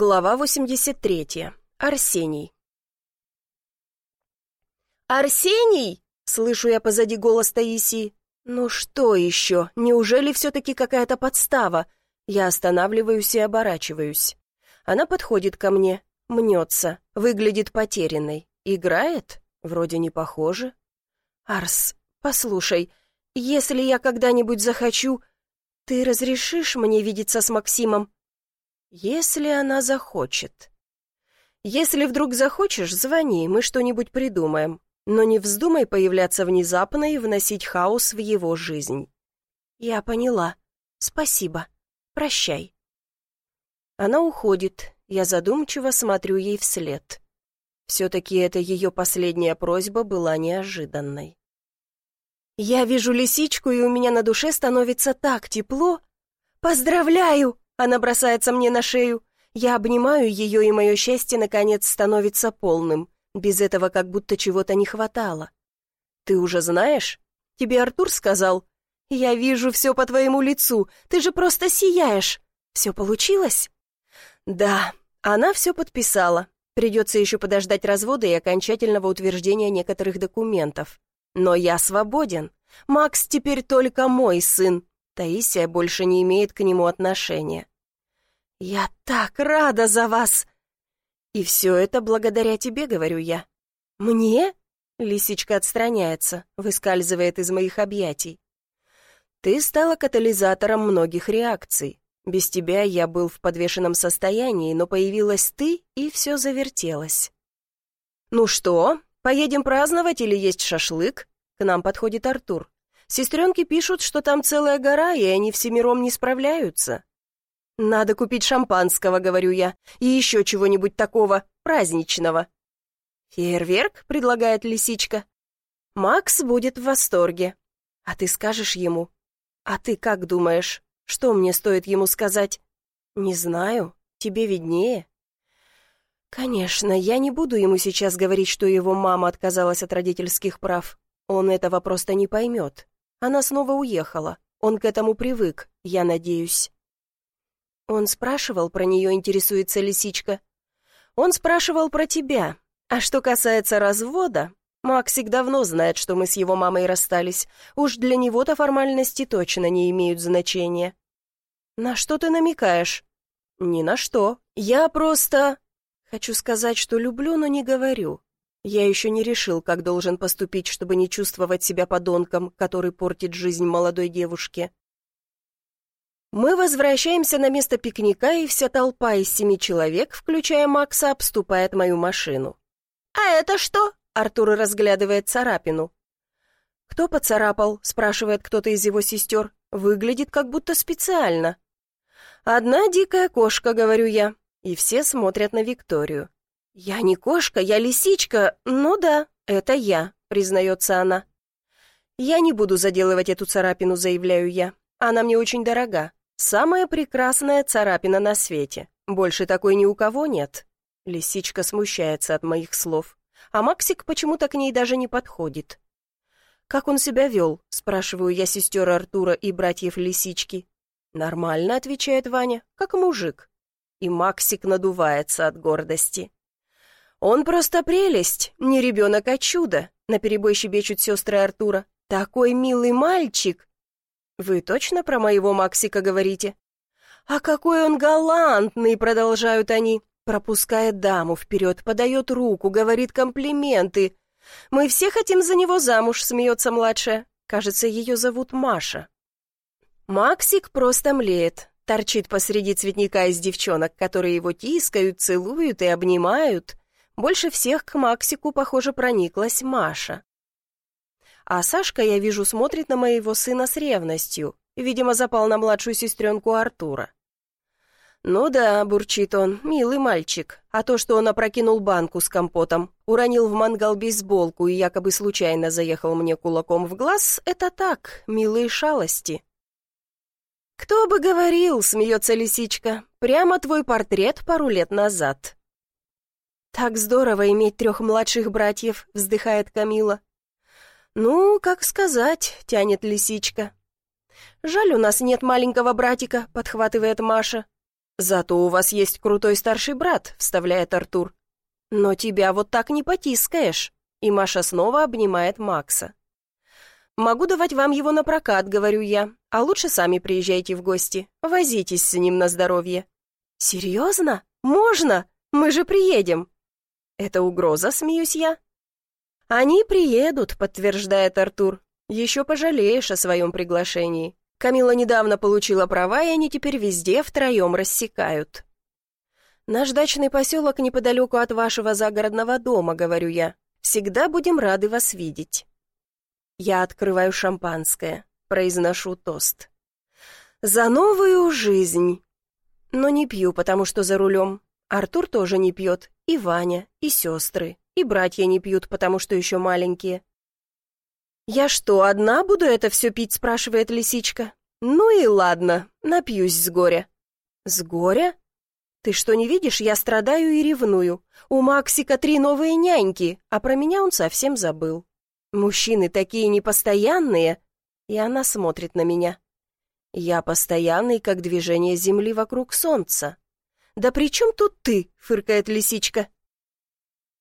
Глава 83. Арсений. «Арсений!» — слышу я позади голос Таисии. «Ну что еще? Неужели все-таки какая-то подстава?» Я останавливаюсь и оборачиваюсь. Она подходит ко мне, мнется, выглядит потерянной. Играет? Вроде не похоже. «Арс, послушай, если я когда-нибудь захочу, ты разрешишь мне видеться с Максимом?» Если она захочет. Если вдруг захочешь, звони, мы что-нибудь придумаем. Но не вздумай появляться внезапно и вносить хаос в его жизнь. Я поняла. Спасибо. Прощай. Она уходит. Я задумчиво смотрю ей вслед. Все-таки эта ее последняя просьба была неожиданной. Я вижу лисичку, и у меня на душе становится так тепло. «Поздравляю!» Она бросается мне на шею. Я обнимаю ее, и мое счастье, наконец, становится полным. Без этого как будто чего-то не хватало. «Ты уже знаешь? Тебе Артур сказал?» «Я вижу все по твоему лицу. Ты же просто сияешь. Все получилось?» «Да, она все подписала. Придется еще подождать развода и окончательного утверждения некоторых документов. Но я свободен. Макс теперь только мой сын, Таисия больше не имеет к нему отношения. «Я так рада за вас!» «И все это благодаря тебе, — говорю я». «Мне?» — лисичка отстраняется, выскальзывает из моих объятий. «Ты стала катализатором многих реакций. Без тебя я был в подвешенном состоянии, но появилась ты, и все завертелось». «Ну что, поедем праздновать или есть шашлык?» К нам подходит Артур. Сестренки пишут, что там целая гора, и они всемиром не справляются. «Надо купить шампанского», — говорю я, — «и еще чего-нибудь такого, праздничного». «Фейерверк?» — предлагает лисичка. «Макс будет в восторге. А ты скажешь ему?» «А ты как думаешь, что мне стоит ему сказать?» «Не знаю, тебе виднее». «Конечно, я не буду ему сейчас говорить, что его мама отказалась от родительских прав. Он этого просто не поймет. Она снова уехала. Он к этому привык, я надеюсь. Он спрашивал про нее, интересуется лисичка. Он спрашивал про тебя. А что касается развода, Максик давно знает, что мы с его мамой расстались. Уж для него-то формальности точно не имеют значения. На что ты намекаешь? Ни на что. Я просто... Хочу сказать, что люблю, но не говорю. Я еще не решил, как должен поступить, чтобы не чувствовать себя подонком, который портит жизнь молодой девушке. Мы возвращаемся на место пикника, и вся толпа из семи человек, включая Макса, обступает мою машину. «А это что?» — Артур разглядывает царапину. «Кто поцарапал?» — спрашивает кто-то из его сестер. «Выглядит как будто специально». «Одна дикая кошка», — говорю я, и все смотрят на Викторию. «Я не кошка, я лисичка. Ну да, это я», — признается она. «Я не буду заделывать эту царапину», — заявляю я. «Она мне очень дорога. Самая прекрасная царапина на свете. Больше такой ни у кого нет». Лисичка смущается от моих слов, а Максик почему-то к ней даже не подходит. «Как он себя вел?» — спрашиваю я сестер Артура и братьев Лисички. «Нормально», — отвечает Ваня, — «как мужик». И Максик надувается от гордости. «Он просто прелесть, не ребенок, а чудо», — наперебой щебечут сестры Артура. «Такой милый мальчик!» «Вы точно про моего Максика говорите?» «А какой он галантный!» — продолжают они. Пропускает даму вперед, подает руку, говорит комплименты. «Мы все хотим за него замуж», — смеется младшая. Кажется, ее зовут Маша. Максик просто млеет, торчит посреди цветника из девчонок, которые его тискают, целуют и обнимают. Больше всех к Максику, похоже, прониклась Маша. А Сашка, я вижу, смотрит на моего сына с ревностью. Видимо, запал на младшую сестренку Артура. «Ну да», — бурчит он, — «милый мальчик. А то, что он опрокинул банку с компотом, уронил в мангал бейсболку и якобы случайно заехал мне кулаком в глаз, это так, милые шалости». «Кто бы говорил», — смеется лисичка, — «прямо твой портрет пару лет назад». «Так здорово иметь трех младших братьев», — вздыхает Камила. «Ну, как сказать», — тянет лисичка. «Жаль, у нас нет маленького братика», — подхватывает Маша. «Зато у вас есть крутой старший брат», — вставляет Артур. «Но тебя вот так не потискаешь». И Маша снова обнимает Макса. «Могу давать вам его на прокат», — говорю я, «а лучше сами приезжайте в гости, возитесь с ним на здоровье». «Серьезно? Можно? Мы же приедем». «Это угроза», — смеюсь я. «Они приедут», — подтверждает Артур. «Еще пожалеешь о своем приглашении. Камила недавно получила права, и они теперь везде втроем рассекают». «Наш дачный поселок неподалеку от вашего загородного дома», — говорю я. «Всегда будем рады вас видеть». Я открываю шампанское, произношу тост. «За новую жизнь!» Но не пью, потому что за рулем. Артур тоже не пьет, и Ваня, и сестры, и братья не пьют, потому что еще маленькие. «Я что, одна буду это все пить?» — спрашивает лисичка. «Ну и ладно, напьюсь с горя». «С горя?» «Ты что, не видишь, я страдаю и ревную. У Максика три новые няньки, а про меня он совсем забыл. Мужчины такие непостоянные». И она смотрит на меня. «Я постоянный, как движение Земли вокруг Солнца». «Да при чем тут ты?» — фыркает лисичка.